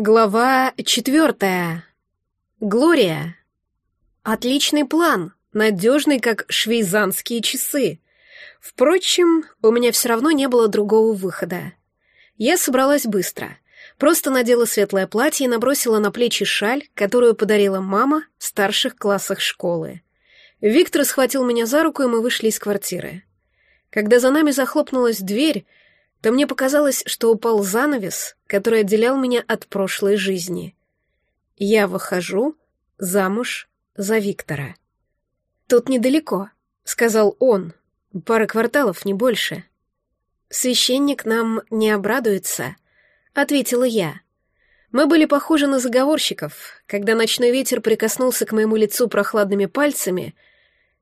Глава четвертая. Глория. Отличный план, надежный, как швейзанские часы. Впрочем, у меня все равно не было другого выхода. Я собралась быстро. Просто надела светлое платье и набросила на плечи шаль, которую подарила мама в старших классах школы. Виктор схватил меня за руку, и мы вышли из квартиры. Когда за нами захлопнулась дверь, то мне показалось, что упал занавес, который отделял меня от прошлой жизни. Я выхожу замуж за Виктора. «Тут недалеко», — сказал он, — «пара кварталов, не больше». «Священник нам не обрадуется», — ответила я. Мы были похожи на заговорщиков. Когда ночной ветер прикоснулся к моему лицу прохладными пальцами,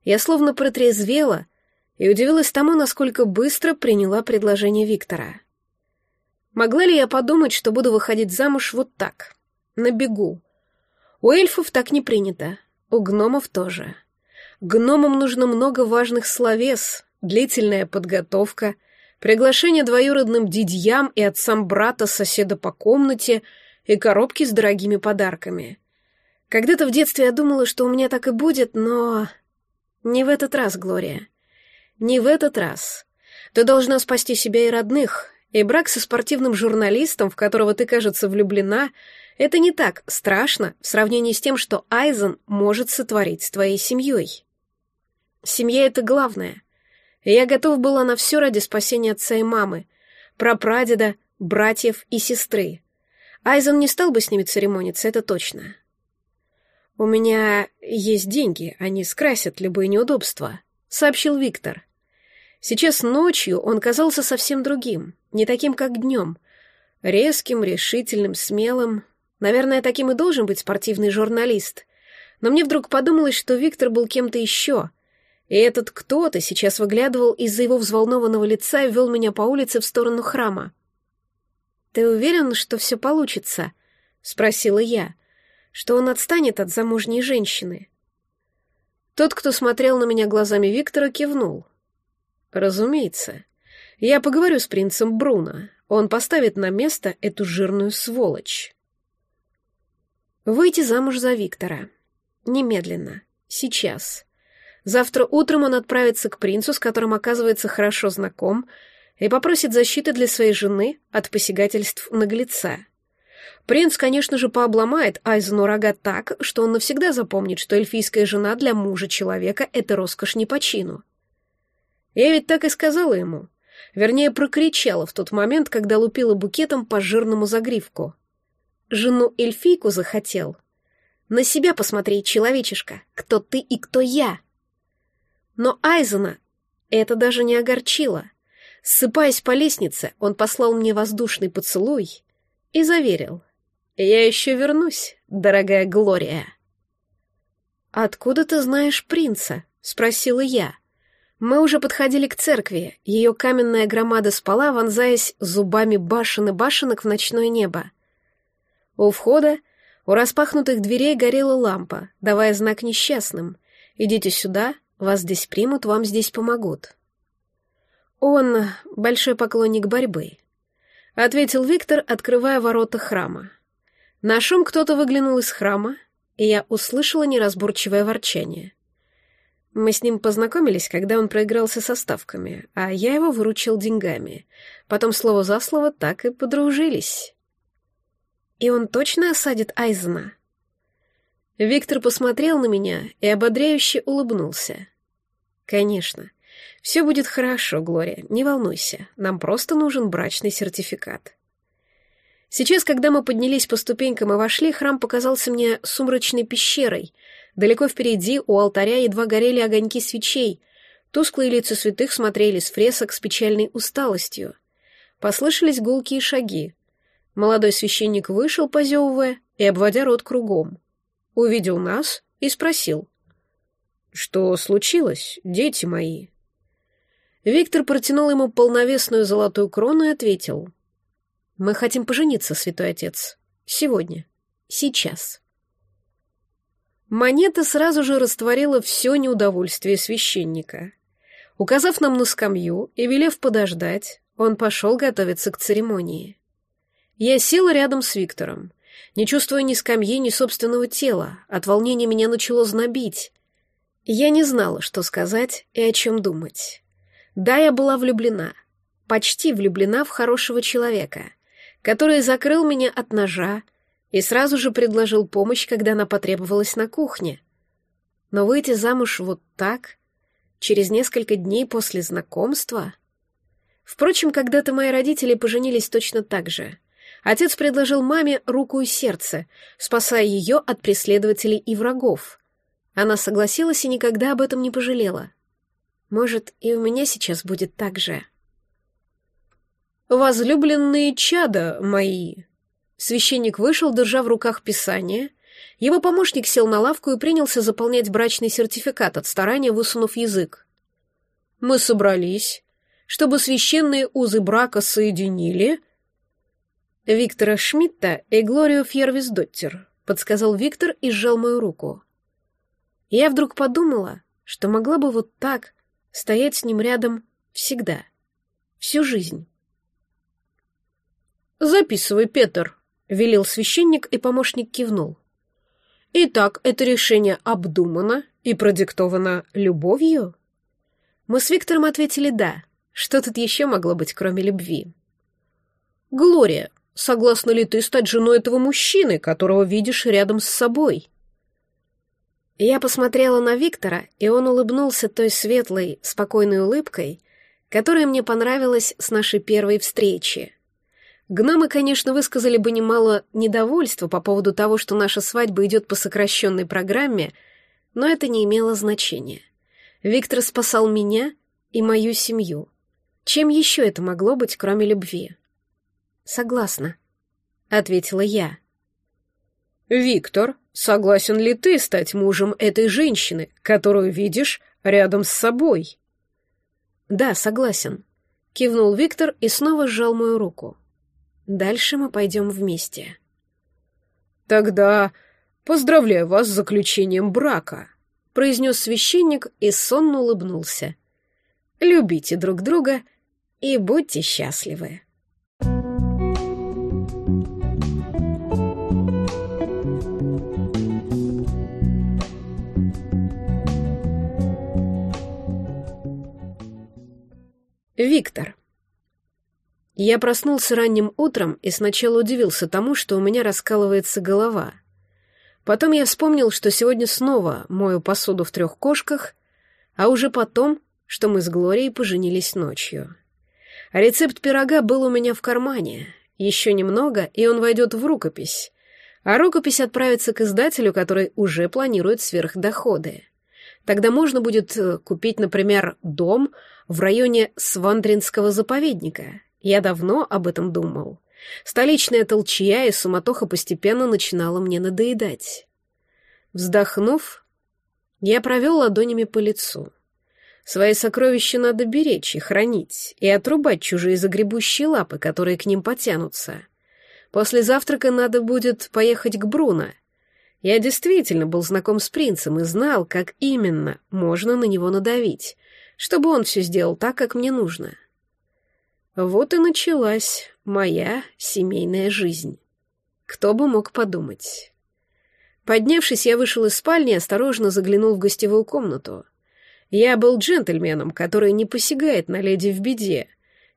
я словно протрезвела — и удивилась тому, насколько быстро приняла предложение Виктора. Могла ли я подумать, что буду выходить замуж вот так, на бегу? У эльфов так не принято, у гномов тоже. Гномам нужно много важных словес, длительная подготовка, приглашение двоюродным дядьям и отцам брата соседа по комнате и коробки с дорогими подарками. Когда-то в детстве я думала, что у меня так и будет, но... Не в этот раз, Глория. Не в этот раз. Ты должна спасти себя и родных, и брак со спортивным журналистом, в которого ты, кажется, влюблена, это не так страшно в сравнении с тем, что Айзен может сотворить с твоей семьей. Семья — это главное. Я готов была на все ради спасения отца и мамы, прапрадеда, братьев и сестры. Айзен не стал бы с ними церемониться, это точно. «У меня есть деньги, они скрасят любые неудобства», — сообщил Виктор. Сейчас ночью он казался совсем другим, не таким, как днем. Резким, решительным, смелым. Наверное, таким и должен быть спортивный журналист. Но мне вдруг подумалось, что Виктор был кем-то еще. И этот кто-то сейчас выглядывал из-за его взволнованного лица и вел меня по улице в сторону храма. «Ты уверен, что все получится?» — спросила я. «Что он отстанет от замужней женщины?» Тот, кто смотрел на меня глазами Виктора, кивнул. Разумеется. Я поговорю с принцем Бруно. Он поставит на место эту жирную сволочь. Выйти замуж за Виктора. Немедленно. Сейчас. Завтра утром он отправится к принцу, с которым оказывается хорошо знаком, и попросит защиты для своей жены от посягательств наглеца. Принц, конечно же, пообломает Айзену рога так, что он навсегда запомнит, что эльфийская жена для мужа человека — это роскошь не по чину. Я ведь так и сказала ему. Вернее, прокричала в тот момент, когда лупила букетом по жирному загривку. Жену эльфийку захотел. На себя посмотри, человечишка, кто ты и кто я. Но Айзена это даже не огорчило. Ссыпаясь по лестнице, он послал мне воздушный поцелуй и заверил. «Я еще вернусь, дорогая Глория». «Откуда ты знаешь принца?» — спросила я. Мы уже подходили к церкви, ее каменная громада спала, вонзаясь зубами башен и башенок в ночное небо. У входа, у распахнутых дверей горела лампа, давая знак несчастным. «Идите сюда, вас здесь примут, вам здесь помогут». «Он большой поклонник борьбы», — ответил Виктор, открывая ворота храма. На шум кто-то выглянул из храма, и я услышала неразборчивое ворчание. Мы с ним познакомились, когда он проигрался со ставками, а я его выручил деньгами. Потом слово за слово так и подружились. И он точно осадит Айзена? Виктор посмотрел на меня и ободряюще улыбнулся. Конечно. Все будет хорошо, Глория, не волнуйся. Нам просто нужен брачный сертификат. Сейчас, когда мы поднялись по ступенькам и вошли, храм показался мне сумрачной пещерой — Далеко впереди у алтаря едва горели огоньки свечей. Тусклые лица святых смотрели с фресок с печальной усталостью. Послышались гулкие шаги. Молодой священник вышел, позевывая, и обводя рот кругом. Увидел нас и спросил. «Что случилось, дети мои?» Виктор протянул ему полновесную золотую крону и ответил. «Мы хотим пожениться, святой отец. Сегодня. Сейчас». Монета сразу же растворила все неудовольствие священника. Указав нам на скамью и велев подождать, он пошел готовиться к церемонии. Я села рядом с Виктором. Не чувствуя ни скамьи, ни собственного тела, от волнения меня начало знобить. Я не знала, что сказать и о чем думать. Да, я была влюблена, почти влюблена в хорошего человека, который закрыл меня от ножа и сразу же предложил помощь, когда она потребовалась на кухне. Но выйти замуж вот так, через несколько дней после знакомства... Впрочем, когда-то мои родители поженились точно так же. Отец предложил маме руку и сердце, спасая ее от преследователей и врагов. Она согласилась и никогда об этом не пожалела. Может, и у меня сейчас будет так же. «Возлюбленные чада мои!» Священник вышел, держа в руках писание. Его помощник сел на лавку и принялся заполнять брачный сертификат от старания, высунув язык. «Мы собрались, чтобы священные узы брака соединили...» «Виктора Шмидта и Глорию Фьервисдоттер», — подсказал Виктор и сжал мою руку. Я вдруг подумала, что могла бы вот так стоять с ним рядом всегда, всю жизнь. «Записывай, Петр», — велел священник, и помощник кивнул. «Итак, это решение обдумано и продиктовано любовью?» Мы с Виктором ответили «да». Что тут еще могло быть, кроме любви? «Глория, согласна ли ты стать женой этого мужчины, которого видишь рядом с собой?» Я посмотрела на Виктора, и он улыбнулся той светлой, спокойной улыбкой, которая мне понравилась с нашей первой встречи. Гномы, конечно, высказали бы немало недовольства по поводу того, что наша свадьба идет по сокращенной программе, но это не имело значения. Виктор спасал меня и мою семью. Чем еще это могло быть, кроме любви? «Согласна», — ответила я. «Виктор, согласен ли ты стать мужем этой женщины, которую видишь рядом с собой?» «Да, согласен», — кивнул Виктор и снова сжал мою руку. Дальше мы пойдем вместе. Тогда поздравляю вас с заключением брака, произнес священник и сонно улыбнулся. Любите друг друга и будьте счастливы. Виктор. Я проснулся ранним утром и сначала удивился тому, что у меня раскалывается голова. Потом я вспомнил, что сегодня снова мою посуду в трех кошках, а уже потом, что мы с Глорией поженились ночью. рецепт пирога был у меня в кармане. Еще немного, и он войдет в рукопись. А рукопись отправится к издателю, который уже планирует сверхдоходы. Тогда можно будет э, купить, например, дом в районе Свандринского заповедника я давно об этом думал. Столичная толчья и суматоха постепенно начинала мне надоедать. Вздохнув, я провел ладонями по лицу. Свои сокровища надо беречь и хранить, и отрубать чужие загребущие лапы, которые к ним потянутся. После завтрака надо будет поехать к Бруно. Я действительно был знаком с принцем и знал, как именно можно на него надавить, чтобы он все сделал так, как мне нужно. — вот и началась моя семейная жизнь. Кто бы мог подумать. Поднявшись, я вышел из спальни и осторожно заглянул в гостевую комнату. Я был джентльменом, который не посягает на леди в беде,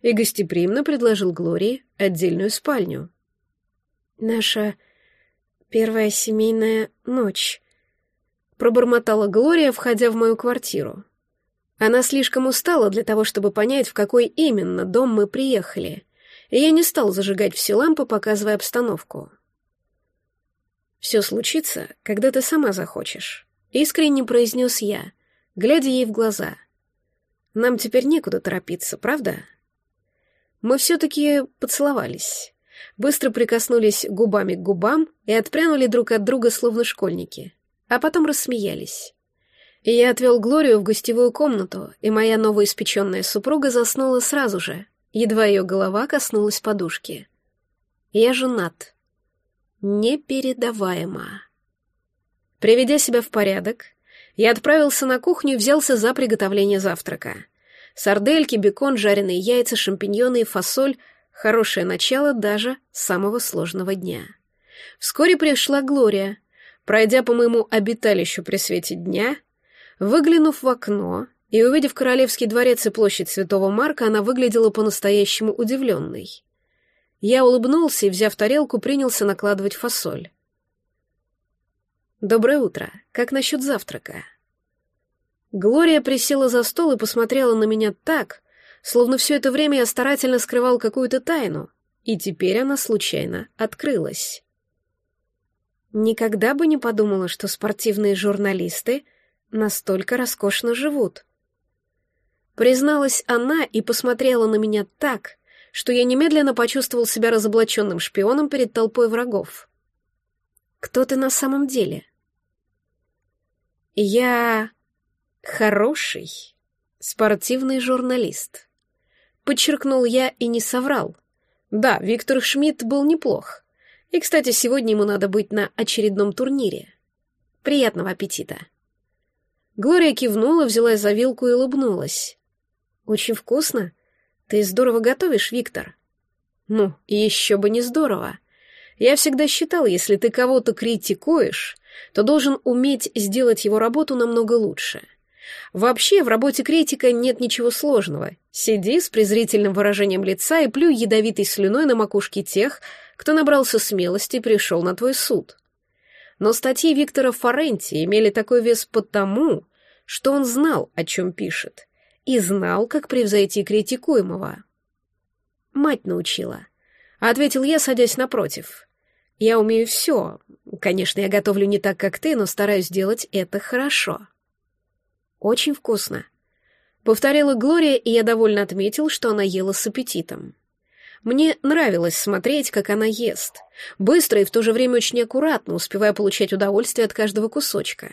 и гостеприимно предложил Глории отдельную спальню. «Наша первая семейная ночь», — пробормотала Глория, входя в мою квартиру. Она слишком устала для того, чтобы понять, в какой именно дом мы приехали, и я не стал зажигать все лампы, показывая обстановку. «Все случится, когда ты сама захочешь», — искренне произнес я, глядя ей в глаза. «Нам теперь некуда торопиться, правда?» Мы все-таки поцеловались, быстро прикоснулись губами к губам и отпрянули друг от друга, словно школьники, а потом рассмеялись. И я отвел Глорию в гостевую комнату, и моя новоиспеченная супруга заснула сразу же, едва ее голова коснулась подушки. Я женат. Непередаваемо. Приведя себя в порядок, я отправился на кухню и взялся за приготовление завтрака. Сардельки, бекон, жареные яйца, шампиньоны и фасоль — хорошее начало даже самого сложного дня. Вскоре пришла Глория. Пройдя по моему обиталищу при свете дня, выглянув в окно и увидев Королевский дворец и площадь Святого Марка, она выглядела по-настоящему удивленной. Я улыбнулся и, взяв тарелку, принялся накладывать фасоль. «Доброе утро. Как насчет завтрака?» Глория присела за стол и посмотрела на меня так, словно все это время я старательно скрывал какую-то тайну, и теперь она случайно открылась. Никогда бы не подумала, что спортивные журналисты настолько роскошно живут. Призналась она и посмотрела на меня так, что я немедленно почувствовал себя разоблаченным шпионом перед толпой врагов. «Кто ты на самом деле?» «Я хороший спортивный журналист», — подчеркнул я и не соврал. Да, Виктор Шмидт был неплох. И, кстати, сегодня ему надо быть на очередном турнире. Приятного аппетита. Глория кивнула, взялась за вилку и улыбнулась. Очень вкусно. Ты здорово готовишь, Виктор. Ну, еще бы не здорово. Я всегда считал, если ты кого-то критикуешь, то должен уметь сделать его работу намного лучше. Вообще, в работе критика нет ничего сложного. Сиди с презрительным выражением лица и плюй ядовитой слюной на макушке тех, кто набрался смелости и пришел на твой суд. Но статьи Виктора Форенти имели такой вес потому, что он знал, о чем пишет, и знал, как превзойти критикуемого. Мать научила. Ответил я, садясь напротив. Я умею все. Конечно, я готовлю не так, как ты, но стараюсь делать это хорошо. Очень вкусно. Повторила Глория, и я довольно отметил, что она ела с аппетитом. Мне нравилось смотреть, как она ест, быстро и в то же время очень аккуратно, успевая получать удовольствие от каждого кусочка.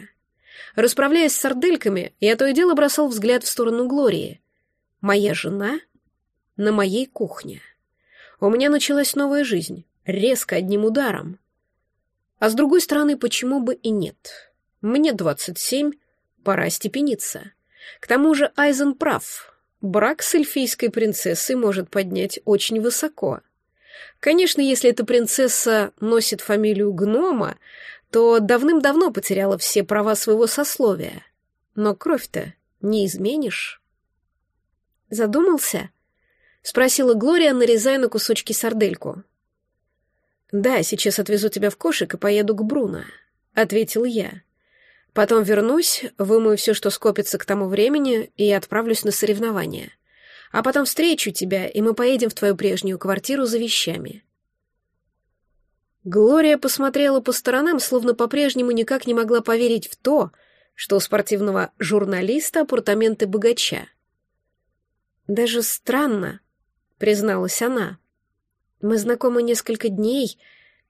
Расправляясь с сардельками, я то и дело бросал взгляд в сторону Глории. Моя жена на моей кухне. У меня началась новая жизнь, резко, одним ударом. А с другой стороны, почему бы и нет? Мне двадцать семь, пора степениться. К тому же Айзен прав, Брак с эльфийской принцессой может поднять очень высоко. Конечно, если эта принцесса носит фамилию гнома, то давным-давно потеряла все права своего сословия. Но кровь-то не изменишь. Задумался? Спросила Глория, нарезая на кусочки сардельку. «Да, сейчас отвезу тебя в кошек и поеду к Бруно», — ответил я. Потом вернусь, вымою все, что скопится к тому времени, и отправлюсь на соревнования. А потом встречу тебя, и мы поедем в твою прежнюю квартиру за вещами. Глория посмотрела по сторонам, словно по-прежнему никак не могла поверить в то, что у спортивного журналиста апартаменты богача. «Даже странно», — призналась она. «Мы знакомы несколько дней,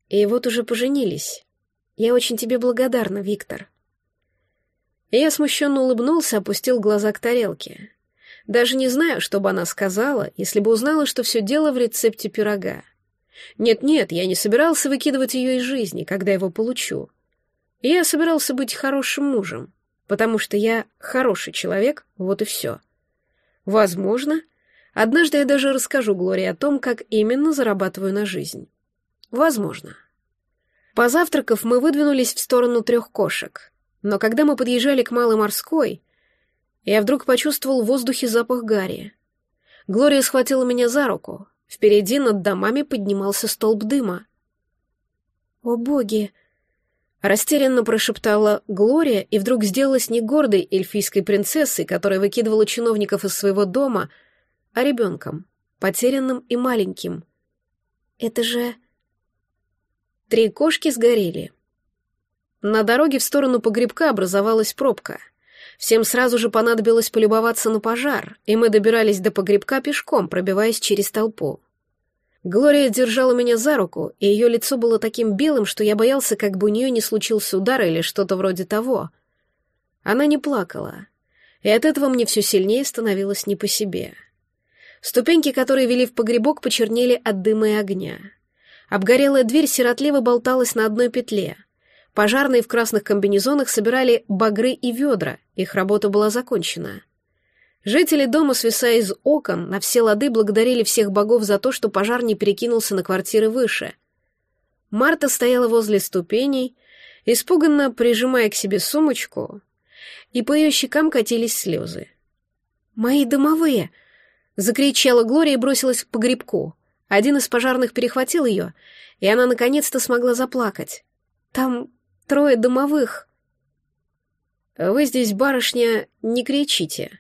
и вот уже поженились. Я очень тебе благодарна, Виктор». Я смущенно улыбнулся, опустил глаза к тарелке. Даже не знаю, что бы она сказала, если бы узнала, что все дело в рецепте пирога. Нет-нет, я не собирался выкидывать ее из жизни, когда его получу. Я собирался быть хорошим мужем, потому что я хороший человек, вот и все. Возможно, однажды я даже расскажу Глории о том, как именно зарабатываю на жизнь. Возможно. Позавтракав, мы выдвинулись в сторону трех кошек — но когда мы подъезжали к Малой Морской, я вдруг почувствовал в воздухе запах гари. Глория схватила меня за руку. Впереди над домами поднимался столб дыма. «О боги!» Растерянно прошептала Глория и вдруг сделалась не гордой эльфийской принцессой, которая выкидывала чиновников из своего дома, а ребенком, потерянным и маленьким. «Это же...» Три кошки сгорели. На дороге в сторону погребка образовалась пробка. Всем сразу же понадобилось полюбоваться на пожар, и мы добирались до погребка пешком, пробиваясь через толпу. Глория держала меня за руку, и ее лицо было таким белым, что я боялся, как бы у нее не случился удар или что-то вроде того. Она не плакала, и от этого мне все сильнее становилось не по себе. Ступеньки, которые вели в погребок, почернели от дыма и огня. Обгорелая дверь сиротливо болталась на одной петле — Пожарные в красных комбинезонах собирали багры и ведра, их работа была закончена. Жители дома, свисая из окон, на все лады благодарили всех богов за то, что пожар не перекинулся на квартиры выше. Марта стояла возле ступеней, испуганно прижимая к себе сумочку, и по ее щекам катились слезы. «Мои домовые!» — закричала Глория и бросилась к погребку. Один из пожарных перехватил ее, и она наконец-то смогла заплакать. «Там трое домовых!» «Вы здесь, барышня, не кричите!»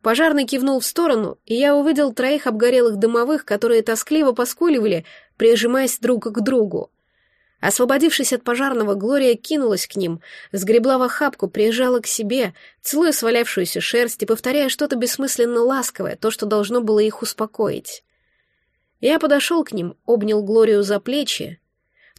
Пожарный кивнул в сторону, и я увидел троих обгорелых домовых, которые тоскливо поскуливали, прижимаясь друг к другу. Освободившись от пожарного, Глория кинулась к ним, сгребла в охапку, прижала к себе, целуя свалявшуюся шерсть и повторяя что-то бессмысленно ласковое, то, что должно было их успокоить. Я подошел к ним, обнял Глорию за плечи.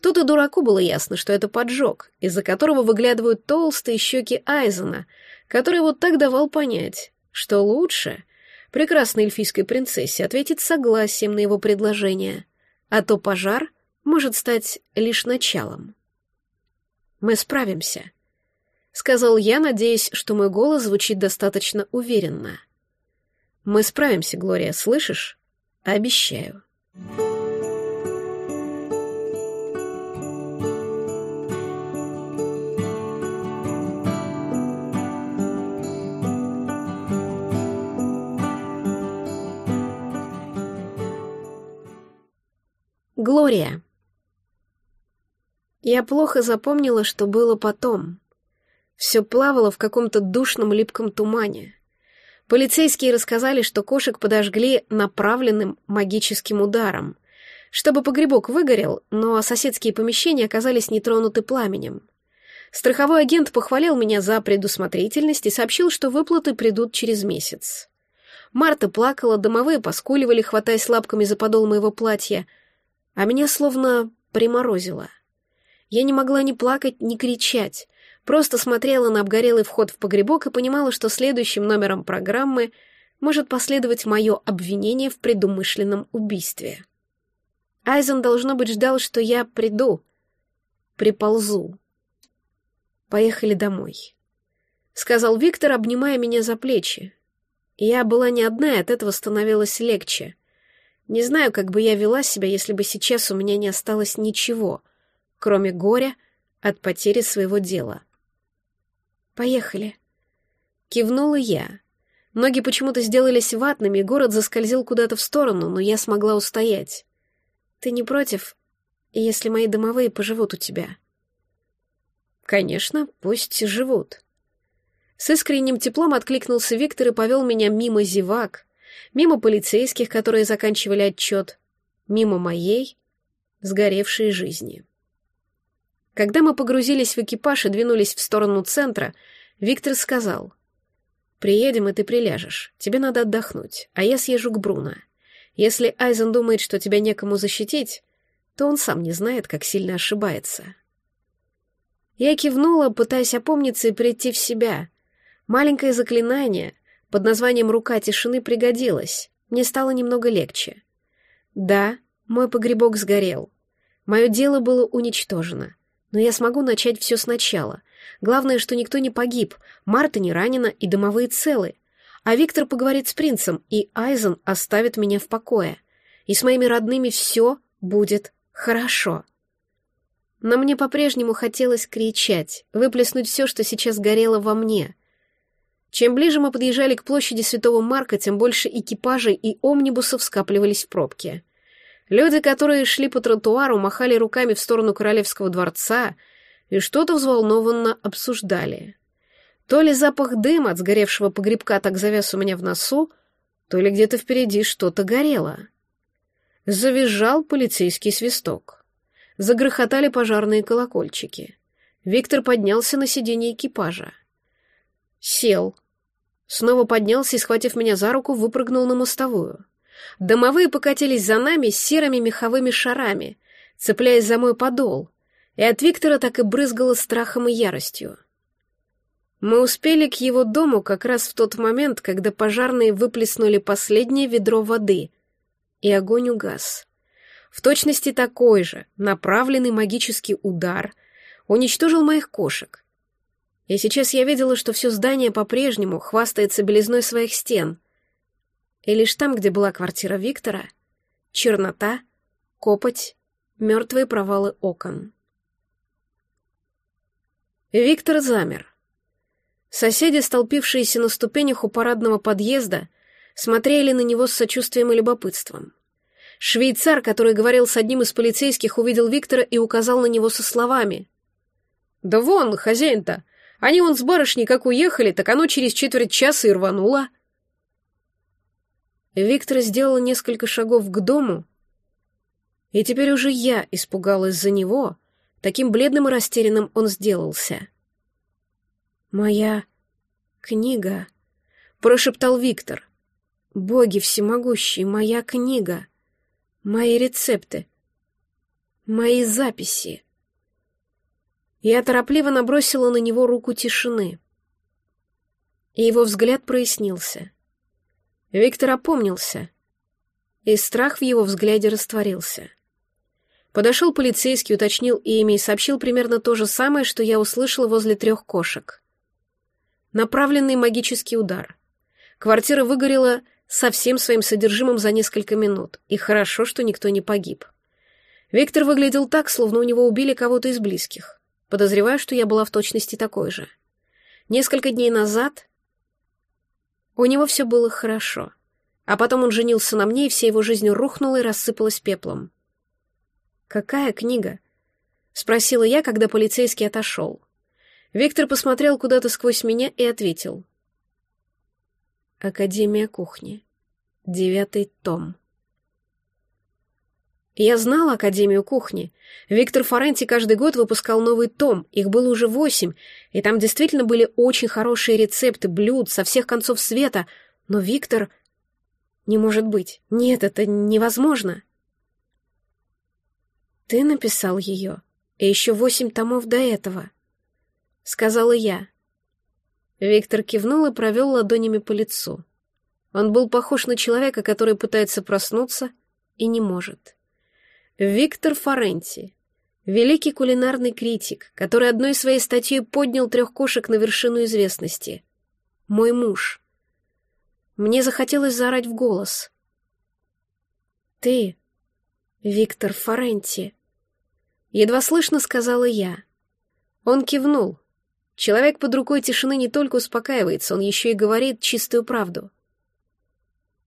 Тут и дураку было ясно, что это поджог, из-за которого выглядывают толстые щеки Айзена, который вот так давал понять, что лучше прекрасной эльфийской принцессе ответить согласием на его предложение, а то пожар — может стать лишь началом. «Мы справимся», — сказал я, надеясь, что мой голос звучит достаточно уверенно. «Мы справимся, Глория, слышишь? Обещаю». Глория. Я плохо запомнила, что было потом. Все плавало в каком-то душном липком тумане. Полицейские рассказали, что кошек подожгли направленным магическим ударом, чтобы погребок выгорел, но соседские помещения оказались нетронуты пламенем. Страховой агент похвалил меня за предусмотрительность и сообщил, что выплаты придут через месяц. Марта плакала, домовые поскуливали, хватаясь лапками за подол моего платья, а меня словно приморозило. Я не могла ни плакать, ни кричать, просто смотрела на обгорелый вход в погребок и понимала, что следующим номером программы может последовать мое обвинение в предумышленном убийстве. Айзен, должно быть, ждал, что я приду, приползу. Поехали домой. Сказал Виктор, обнимая меня за плечи. Я была не одна, и от этого становилось легче. Не знаю, как бы я вела себя, если бы сейчас у меня не осталось ничего — кроме горя от потери своего дела. «Поехали», — кивнула я. Ноги почему-то сделались ватными, город заскользил куда-то в сторону, но я смогла устоять. «Ты не против, если мои домовые поживут у тебя?» «Конечно, пусть живут». С искренним теплом откликнулся Виктор и повел меня мимо зевак, мимо полицейских, которые заканчивали отчет, мимо моей сгоревшей жизни. Когда мы погрузились в экипаж и двинулись в сторону центра, Виктор сказал, «Приедем, и ты приляжешь. Тебе надо отдохнуть, а я съезжу к Бруно. Если Айзен думает, что тебя некому защитить, то он сам не знает, как сильно ошибается». Я кивнула, пытаясь опомниться и прийти в себя. Маленькое заклинание под названием «Рука тишины» пригодилось. Мне стало немного легче. Да, мой погребок сгорел. Мое дело было уничтожено. Но я смогу начать все сначала. Главное, что никто не погиб, Марта не ранена и домовые целы. А Виктор поговорит с принцем, и Айзен оставит меня в покое. И с моими родными все будет хорошо. Но мне по-прежнему хотелось кричать, выплеснуть все, что сейчас горело во мне. Чем ближе мы подъезжали к площади Святого Марка, тем больше экипажей и омнибусов скапливались в пробке. Люди, которые шли по тротуару, махали руками в сторону королевского дворца и что-то взволнованно обсуждали. То ли запах дыма от сгоревшего погребка так завяз у меня в носу, то ли где-то впереди что-то горело. Завизжал полицейский свисток. Загрохотали пожарные колокольчики. Виктор поднялся на сиденье экипажа. Сел. Снова поднялся и, схватив меня за руку, выпрыгнул на мостовую. Домовые покатились за нами серыми меховыми шарами, цепляясь за мой подол, и от Виктора так и брызгало страхом и яростью. Мы успели к его дому как раз в тот момент, когда пожарные выплеснули последнее ведро воды, и огонь угас. В точности такой же, направленный магический удар, уничтожил моих кошек. И сейчас я видела, что все здание по-прежнему хвастается белизной своих стен — и лишь там, где была квартира Виктора, чернота, копоть мертвые провалы окон. Виктор замер. Соседи, столпившиеся на ступенях у парадного подъезда, смотрели на него с сочувствием и любопытством. Швейцар, который говорил с одним из полицейских, увидел Виктора и указал на него со словами. «Да вон, хозяин-то! Они вон с барышней как уехали, так оно через четверть часа и рвануло». Виктор сделал несколько шагов к дому, и теперь уже я испугалась за него, таким бледным и растерянным он сделался. «Моя книга», — прошептал Виктор. «Боги всемогущие, моя книга, мои рецепты, мои записи». Я торопливо набросила на него руку тишины. И его взгляд прояснился. Виктор опомнился, и страх в его взгляде растворился. Подошел полицейский, уточнил имя и сообщил примерно то же самое, что я услышала возле трех кошек. Направленный магический удар. Квартира выгорела со всем своим содержимым за несколько минут, и хорошо, что никто не погиб. Виктор выглядел так, словно у него убили кого-то из близких. Подозреваю, что я была в точности такой же. Несколько дней назад у него все было хорошо, а потом он женился на мне, и вся его жизнь рухнула и рассыпалась пеплом. «Какая книга?» — спросила я, когда полицейский отошел. Виктор посмотрел куда-то сквозь меня и ответил. «Академия кухни. Девятый том». Я знала Академию кухни. Виктор Форенти каждый год выпускал новый том, их было уже восемь, и там действительно были очень хорошие рецепты блюд со всех концов света, но Виктор... Не может быть. Нет, это невозможно. «Ты написал ее, и еще восемь томов до этого», — сказала я. Виктор кивнул и провел ладонями по лицу. Он был похож на человека, который пытается проснуться и не может. Виктор Форенти, великий кулинарный критик, который одной своей статьей поднял трех кошек на вершину известности. Мой муж. Мне захотелось заорать в голос. «Ты, Виктор Форенти», Едва слышно сказала я. Он кивнул. Человек под рукой тишины не только успокаивается, он еще и говорит чистую правду.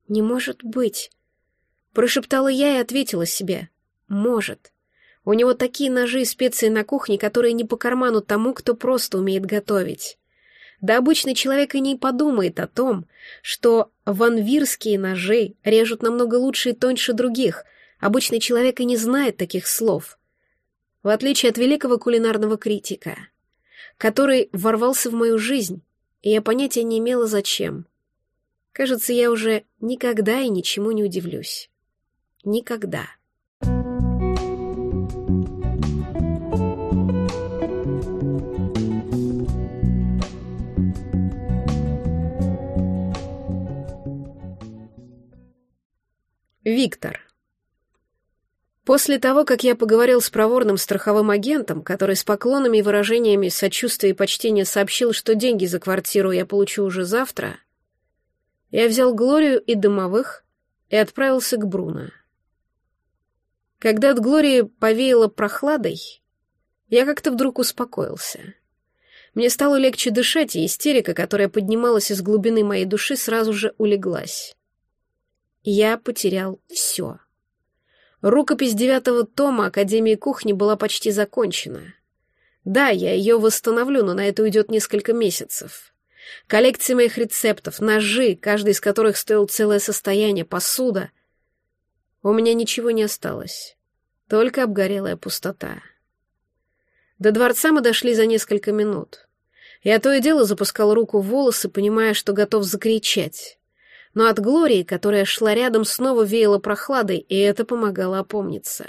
«Не может быть!» Прошептала я и ответила себе. «Может. У него такие ножи и специи на кухне, которые не по карману тому, кто просто умеет готовить. Да обычный человек и не подумает о том, что ванвирские ножи режут намного лучше и тоньше других. Обычный человек и не знает таких слов в отличие от великого кулинарного критика, который ворвался в мою жизнь, и я понятия не имела зачем. Кажется, я уже никогда и ничему не удивлюсь. Никогда. Виктор. После того, как я поговорил с проворным страховым агентом, который с поклонами и выражениями сочувствия и почтения сообщил, что деньги за квартиру я получу уже завтра, я взял Глорию и домовых и отправился к Бруно. Когда от Глории повеяло прохладой, я как-то вдруг успокоился. Мне стало легче дышать, и истерика, которая поднималась из глубины моей души, сразу же улеглась. Я потерял все. Рукопись девятого тома Академии кухни была почти закончена. Да, я ее восстановлю, но на это уйдет несколько месяцев. Коллекция моих рецептов, ножи, каждый из которых стоил целое состояние, посуда. У меня ничего не осталось. Только обгорелая пустота. До дворца мы дошли за несколько минут. Я то и дело запускал руку в волосы, понимая, что готов закричать но от Глории, которая шла рядом, снова веяло прохладой, и это помогало опомниться.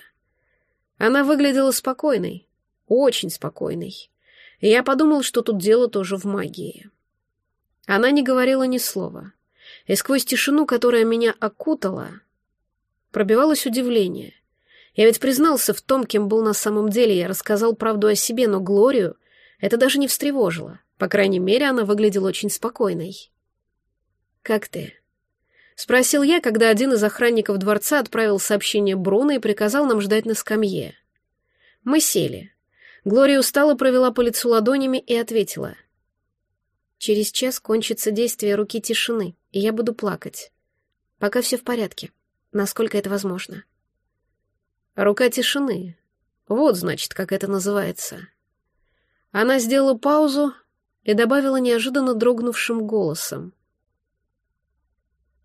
Она выглядела спокойной, очень спокойной, и я подумал, что тут дело тоже в магии. Она не говорила ни слова, и сквозь тишину, которая меня окутала, пробивалось удивление. Я ведь признался в том, кем был на самом деле, я рассказал правду о себе, но Глорию это даже не встревожило. По крайней мере, она выглядела очень спокойной. «Как ты?» Спросил я, когда один из охранников дворца отправил сообщение Бруно и приказал нам ждать на скамье. Мы сели. Глория устало провела по лицу ладонями и ответила. «Через час кончится действие руки тишины, и я буду плакать. Пока все в порядке, насколько это возможно». «Рука тишины. Вот, значит, как это называется». Она сделала паузу и добавила неожиданно дрогнувшим голосом.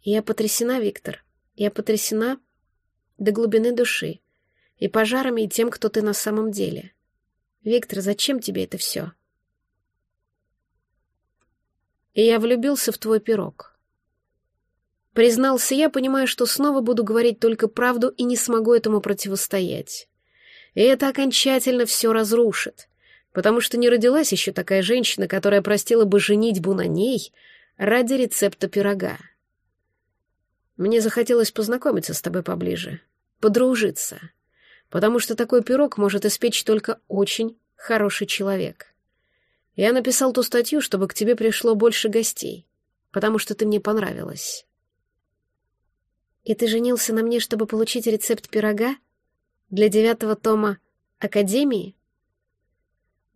«Я потрясена, Виктор. Я потрясена до глубины души. И пожарами, и тем, кто ты на самом деле. Виктор, зачем тебе это все?» И я влюбился в твой пирог. Признался я, понимая, что снова буду говорить только правду и не смогу этому противостоять. И это окончательно все разрушит, потому что не родилась еще такая женщина, которая простила бы женитьбу на ней ради рецепта пирога. Мне захотелось познакомиться с тобой поближе, подружиться, потому что такой пирог может испечь только очень хороший человек. Я написал ту статью, чтобы к тебе пришло больше гостей, потому что ты мне понравилась. И ты женился на мне, чтобы получить рецепт пирога? Для девятого тома Академии?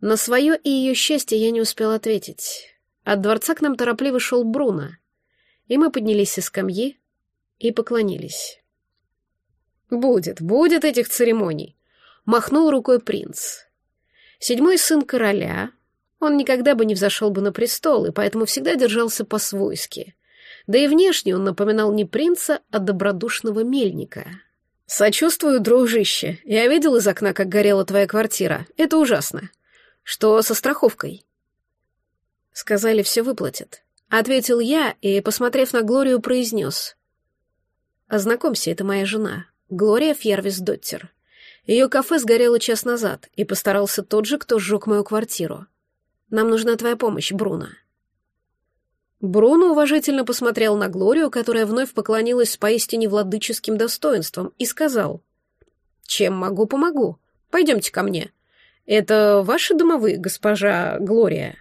На свое и ее счастье я не успел ответить. От дворца к нам торопливо шел Бруно, и мы поднялись из скамьи, и поклонились. «Будет, будет этих церемоний!» — махнул рукой принц. Седьмой сын короля, он никогда бы не взошел бы на престол, и поэтому всегда держался по-свойски. Да и внешне он напоминал не принца, а добродушного мельника. «Сочувствую, дружище. Я видел из окна, как горела твоя квартира. Это ужасно. Что со страховкой?» Сказали, все выплатят. Ответил я и, посмотрев на Глорию, произнес. Ознакомься, это моя жена, Глория Фьервис Доттер. Ее кафе сгорело час назад, и постарался тот же, кто сжег мою квартиру. Нам нужна твоя помощь, Бруно». Бруно уважительно посмотрел на Глорию, которая вновь поклонилась с поистине владыческим достоинством, и сказал, «Чем могу, помогу. Пойдемте ко мне. Это ваши домовые, госпожа Глория?»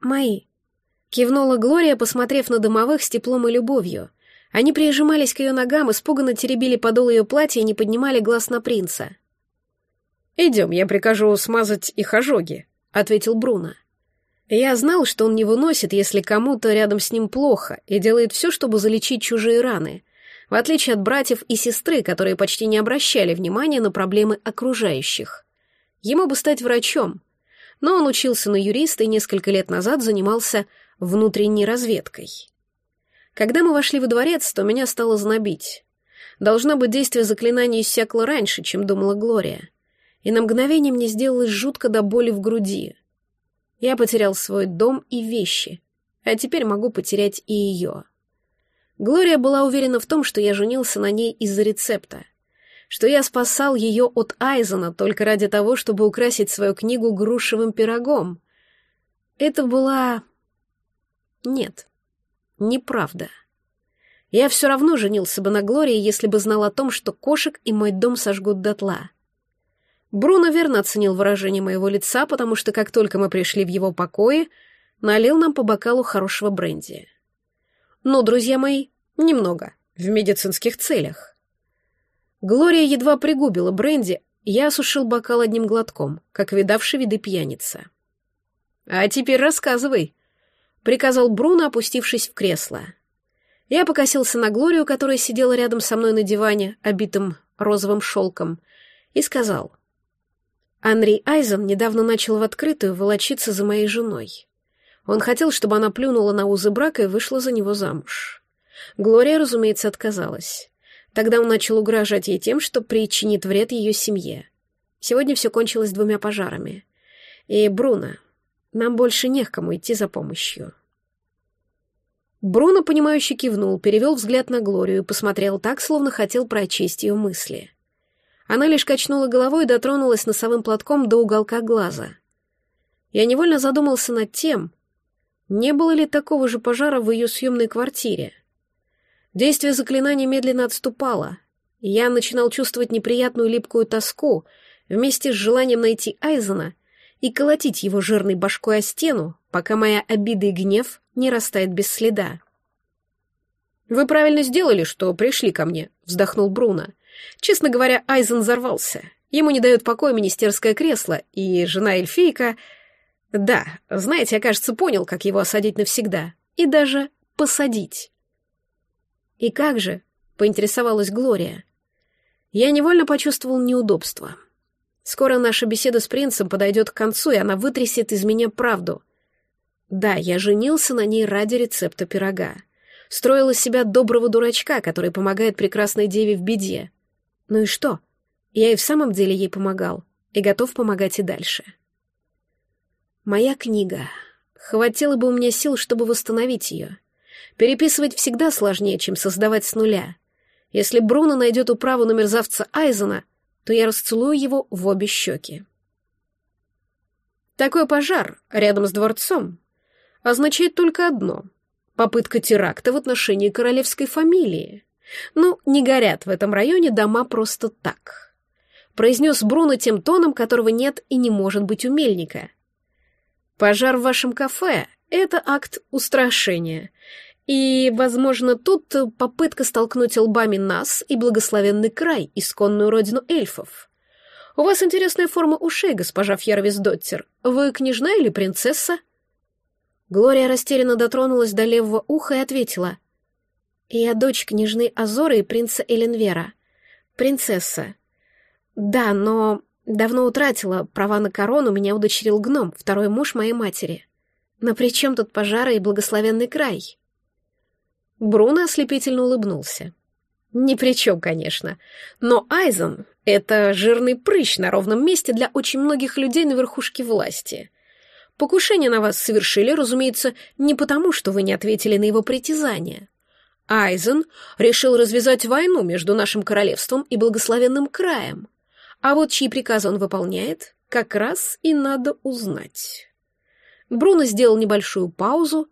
«Мои», — кивнула Глория, посмотрев на домовых с теплом и любовью, они прижимались к ее ногам, испуганно теребили подол ее платья и не поднимали глаз на принца. «Идем, я прикажу смазать их ожоги», — ответил Бруно. Я знал, что он не выносит, если кому-то рядом с ним плохо, и делает все, чтобы залечить чужие раны, в отличие от братьев и сестры, которые почти не обращали внимания на проблемы окружающих. Ему бы стать врачом, но он учился на юриста и несколько лет назад занимался внутренней разведкой. Когда мы вошли во дворец, то меня стало знобить. Должно быть, действие заклинания иссякло раньше, чем думала Глория. И на мгновение мне сделалось жутко до боли в груди. Я потерял свой дом и вещи, а теперь могу потерять и ее. Глория была уверена в том, что я женился на ней из-за рецепта, что я спасал ее от Айзена только ради того, чтобы украсить свою книгу грушевым пирогом. Это была... Нет, Неправда. Я все равно женился бы на Глории, если бы знал о том, что кошек и мой дом сожгут дотла. Бруно верно оценил выражение моего лица, потому что как только мы пришли в его покои, налил нам по бокалу хорошего бренди. Ну, друзья мои, немного, в медицинских целях. Глория едва пригубила бренди, я осушил бокал одним глотком, как видавший виды пьяница. «А теперь рассказывай», — приказал Бруно, опустившись в кресло. Я покосился на Глорию, которая сидела рядом со мной на диване, обитым розовым шелком, и сказал. Анри Айзен недавно начал в открытую волочиться за моей женой. Он хотел, чтобы она плюнула на узы брака и вышла за него замуж. Глория, разумеется, отказалась. Тогда он начал угрожать ей тем, что причинит вред ее семье. Сегодня все кончилось двумя пожарами. И Бруно, нам больше не к кому идти за помощью. Бруно, понимающе кивнул, перевел взгляд на Глорию и посмотрел так, словно хотел прочесть ее мысли. Она лишь качнула головой и дотронулась носовым платком до уголка глаза. Я невольно задумался над тем, не было ли такого же пожара в ее съемной квартире. Действие заклинания медленно отступало, и я начинал чувствовать неприятную липкую тоску вместе с желанием найти Айзена и колотить его жирной башкой о стену, пока моя обида и гнев не растает без следа. «Вы правильно сделали, что пришли ко мне», — вздохнул Бруно. «Честно говоря, Айзен взорвался. Ему не дает покоя министерское кресло, и жена эльфийка... Да, знаете, я, кажется, понял, как его осадить навсегда. И даже посадить». «И как же?» — поинтересовалась Глория. Я невольно почувствовал неудобство. Скоро наша беседа с принцем подойдет к концу, и она вытрясет из меня правду. Да, я женился на ней ради рецепта пирога строил из себя доброго дурачка, который помогает прекрасной деве в беде. Ну и что? Я и в самом деле ей помогал, и готов помогать и дальше. Моя книга. Хватило бы у меня сил, чтобы восстановить ее. Переписывать всегда сложнее, чем создавать с нуля. Если Бруно найдет управу на мерзавца Айзена, то я расцелую его в обе щеки. Такой пожар рядом с дворцом означает только одно — Попытка теракта в отношении королевской фамилии. Ну, не горят в этом районе дома просто так. Произнес Бруно тем тоном, которого нет и не может быть у Мельника. Пожар в вашем кафе — это акт устрашения. И, возможно, тут попытка столкнуть лбами нас и благословенный край, исконную родину эльфов. У вас интересная форма ушей, госпожа Фьервис Доттер. Вы княжна или принцесса? — Глория растерянно дотронулась до левого уха и ответила. «Я дочь княжны Азоры и принца Эленвера. Принцесса. Да, но давно утратила права на корону, меня удочерил гном, второй муж моей матери. Но при чем тут пожары и благословенный край?» Бруно ослепительно улыбнулся. «Ни при чем, конечно. Но Айзен — это жирный прыщ на ровном месте для очень многих людей на верхушке власти». Покушение на вас совершили, разумеется, не потому, что вы не ответили на его притязания. Айзен решил развязать войну между нашим королевством и благословенным краем. А вот чьи приказы он выполняет, как раз и надо узнать. Бруно сделал небольшую паузу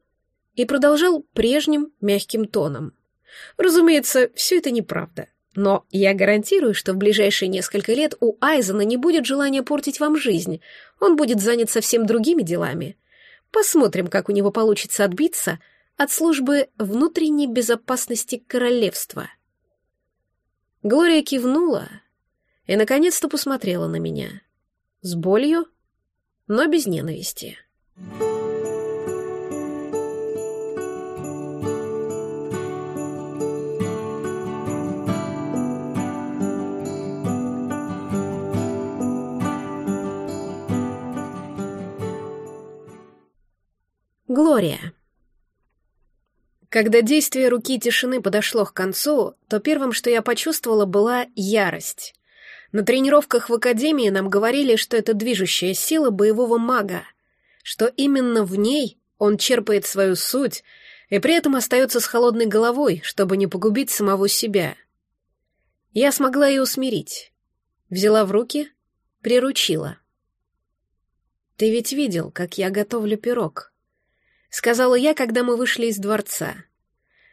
и продолжал прежним мягким тоном. Разумеется, все это неправда. Но я гарантирую, что в ближайшие несколько лет у Айзена не будет желания портить вам жизнь. Он будет занят совсем другими делами. Посмотрим, как у него получится отбиться от службы внутренней безопасности королевства. Глория кивнула и наконец-то посмотрела на меня. С болью, но без ненависти. Thank. Глория. Когда действие руки тишины подошло к концу, то первым, что я почувствовала, была ярость. На тренировках в академии нам говорили, что это движущая сила боевого мага, что именно в ней он черпает свою суть и при этом остается с холодной головой, чтобы не погубить самого себя. Я смогла ее усмирить. Взяла в руки, приручила. «Ты ведь видел, как я готовлю пирог?» — сказала я, когда мы вышли из дворца.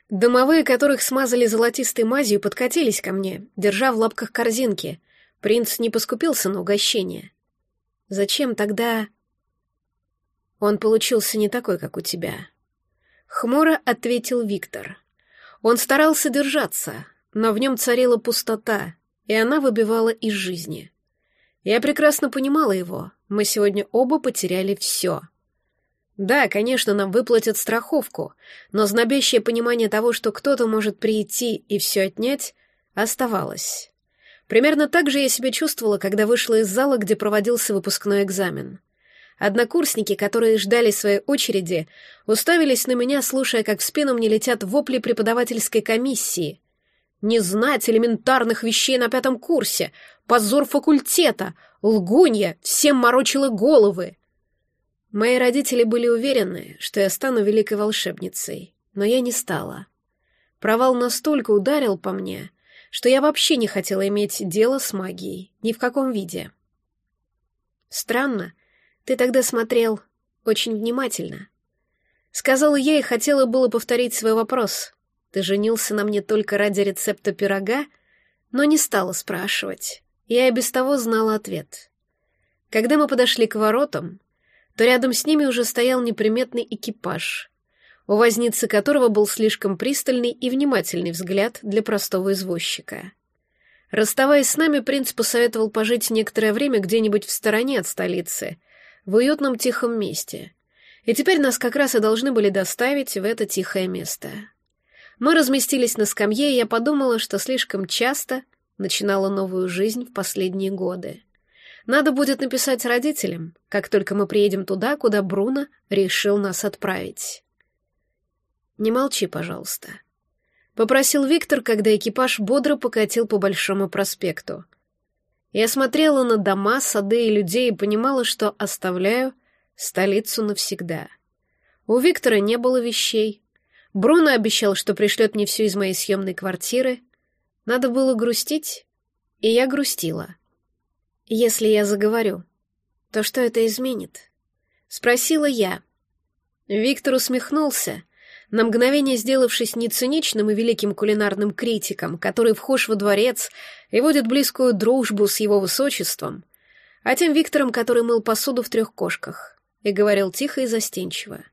Домовые, которых смазали золотистой мазью, подкатились ко мне, держа в лапках корзинки. Принц не поскупился на угощение. Зачем тогда... Он получился не такой, как у тебя. Хмуро ответил Виктор. Он старался держаться, но в нем царила пустота, и она выбивала из жизни. Я прекрасно понимала его. Мы сегодня оба потеряли все — да, конечно, нам выплатят страховку, но знобящее понимание того, что кто-то может прийти и все отнять, оставалось. Примерно так же я себя чувствовала, когда вышла из зала, где проводился выпускной экзамен. Однокурсники, которые ждали своей очереди, уставились на меня, слушая, как в спину мне летят вопли преподавательской комиссии. Не знать элементарных вещей на пятом курсе, позор факультета, лгунья, всем морочила головы. Мои родители были уверены, что я стану великой волшебницей, но я не стала. Провал настолько ударил по мне, что я вообще не хотела иметь дело с магией, ни в каком виде. Странно, ты тогда смотрел очень внимательно. Сказала я и хотела было повторить свой вопрос. Ты женился на мне только ради рецепта пирога, но не стала спрашивать. Я и без того знала ответ. Когда мы подошли к воротам, то рядом с ними уже стоял неприметный экипаж. у возницы которого был слишком пристальный и внимательный взгляд для простого извозчика. Расставаясь с нами, принц посоветовал пожить некоторое время где-нибудь в стороне от столицы, в уютном тихом месте. И теперь нас как раз и должны были доставить в это тихое место. Мы разместились на скамье, и я подумала, что слишком часто начинала новую жизнь в последние годы. Надо будет написать родителям, как только мы приедем туда, куда Бруно решил нас отправить. «Не молчи, пожалуйста», — попросил Виктор, когда экипаж бодро покатил по Большому проспекту. Я смотрела на дома, сады и людей и понимала, что оставляю столицу навсегда. У Виктора не было вещей. Бруно обещал, что пришлет мне все из моей съемной квартиры. Надо было грустить, и я грустила. Если я заговорю, то что это изменит? Спросила я. Виктор усмехнулся — на мгновение сделавшись не циничным и великим кулинарным критиком, который вхож во дворец и водит близкую дружбу с его высочеством, а тем Виктором, который мыл посуду в трех кошках, и говорил тихо и застенчиво.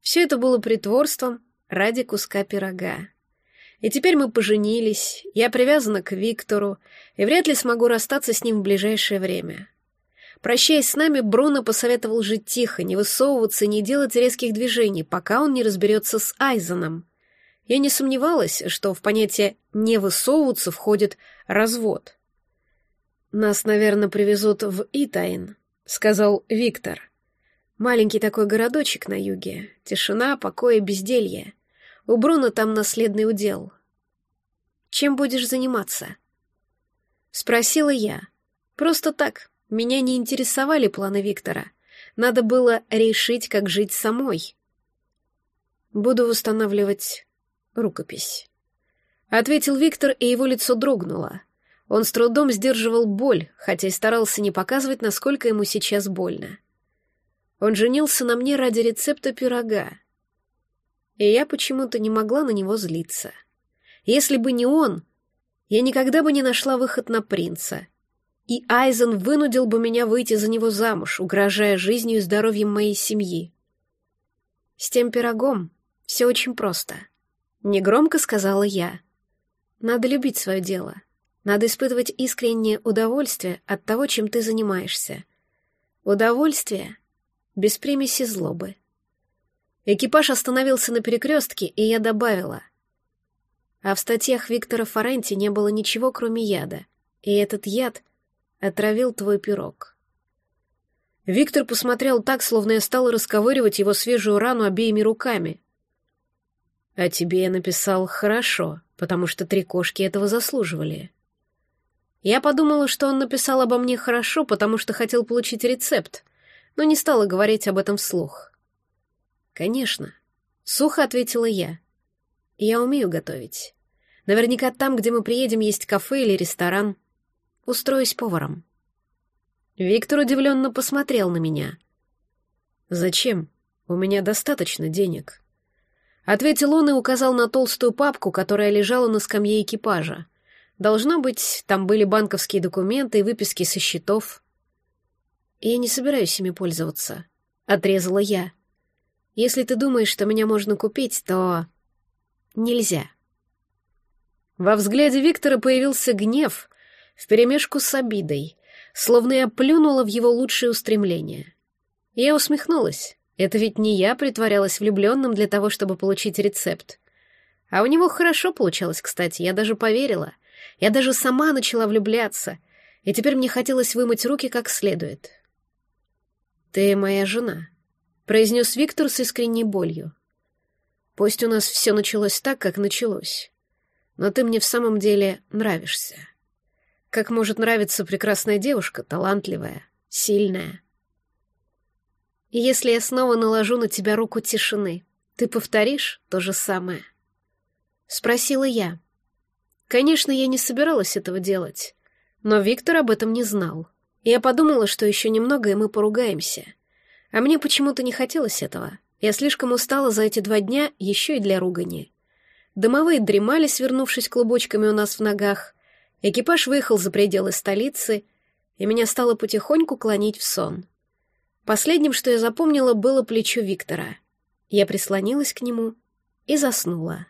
Все это было притворством ради куска пирога. И теперь мы поженились, я привязана к Виктору, и вряд ли смогу расстаться с ним в ближайшее время. Прощаясь с нами, Бруно посоветовал жить тихо, не высовываться и не делать резких движений, пока он не разберется с Айзеном. Я не сомневалась, что в понятие «не высовываться» входит развод. «Нас, наверное, привезут в Итайн», — сказал Виктор. «Маленький такой городочек на юге. Тишина, покой и безделье. У Бруно там наследный удел. Чем будешь заниматься?» Спросила я. Просто так, меня не интересовали планы Виктора. Надо было решить, как жить самой. Буду восстанавливать рукопись. Ответил Виктор, и его лицо дрогнуло. Он с трудом сдерживал боль, хотя и старался не показывать, насколько ему сейчас больно. Он женился на мне ради рецепта пирога. И я почему-то не могла на него злиться. Если бы не он, я никогда бы не нашла выход на принца и Айзен вынудил бы меня выйти за него замуж, угрожая жизнью и здоровьем моей семьи. С тем пирогом все очень просто. Негромко сказала я. Надо любить свое дело. Надо испытывать искреннее удовольствие от того, чем ты занимаешься. Удовольствие без примеси злобы. Экипаж остановился на перекрестке, и я добавила. А в статьях Виктора Форенти не было ничего, кроме яда, и этот яд отравил твой пирог. Виктор посмотрел так, словно я стала расковыривать его свежую рану обеими руками. А тебе я написал «хорошо», потому что три кошки этого заслуживали. Я подумала, что он написал обо мне хорошо, потому что хотел получить рецепт, но не стала говорить об этом вслух. «Конечно», — сухо ответила я. «Я умею готовить. Наверняка там, где мы приедем, есть кафе или ресторан. Устроюсь поваром. Виктор удивленно посмотрел на меня. «Зачем? У меня достаточно денег». Ответил он и указал на толстую папку, которая лежала на скамье экипажа. Должно быть, там были банковские документы и выписки со счетов. «Я не собираюсь ими пользоваться», — отрезала я. «Если ты думаешь, что меня можно купить, то...» «Нельзя». Во взгляде Виктора появился гнев, вперемешку с обидой, словно я плюнула в его лучшие устремления. Я усмехнулась. Это ведь не я притворялась влюбленным для того, чтобы получить рецепт. А у него хорошо получалось, кстати, я даже поверила. Я даже сама начала влюбляться, и теперь мне хотелось вымыть руки как следует. «Ты моя жена», — произнес Виктор с искренней болью. «Пусть у нас все началось так, как началось, но ты мне в самом деле нравишься» как может нравиться прекрасная девушка, талантливая, сильная. И если я снова наложу на тебя руку тишины, ты повторишь то же самое? Спросила я. Конечно, я не собиралась этого делать, но Виктор об этом не знал. Я подумала, что еще немного, и мы поругаемся. А мне почему-то не хотелось этого. Я слишком устала за эти два дня еще и для ругани. Домовые дремали, свернувшись клубочками у нас в ногах, Экипаж выехал за пределы столицы, и меня стало потихоньку клонить в сон. Последним, что я запомнила, было плечо Виктора. Я прислонилась к нему и заснула.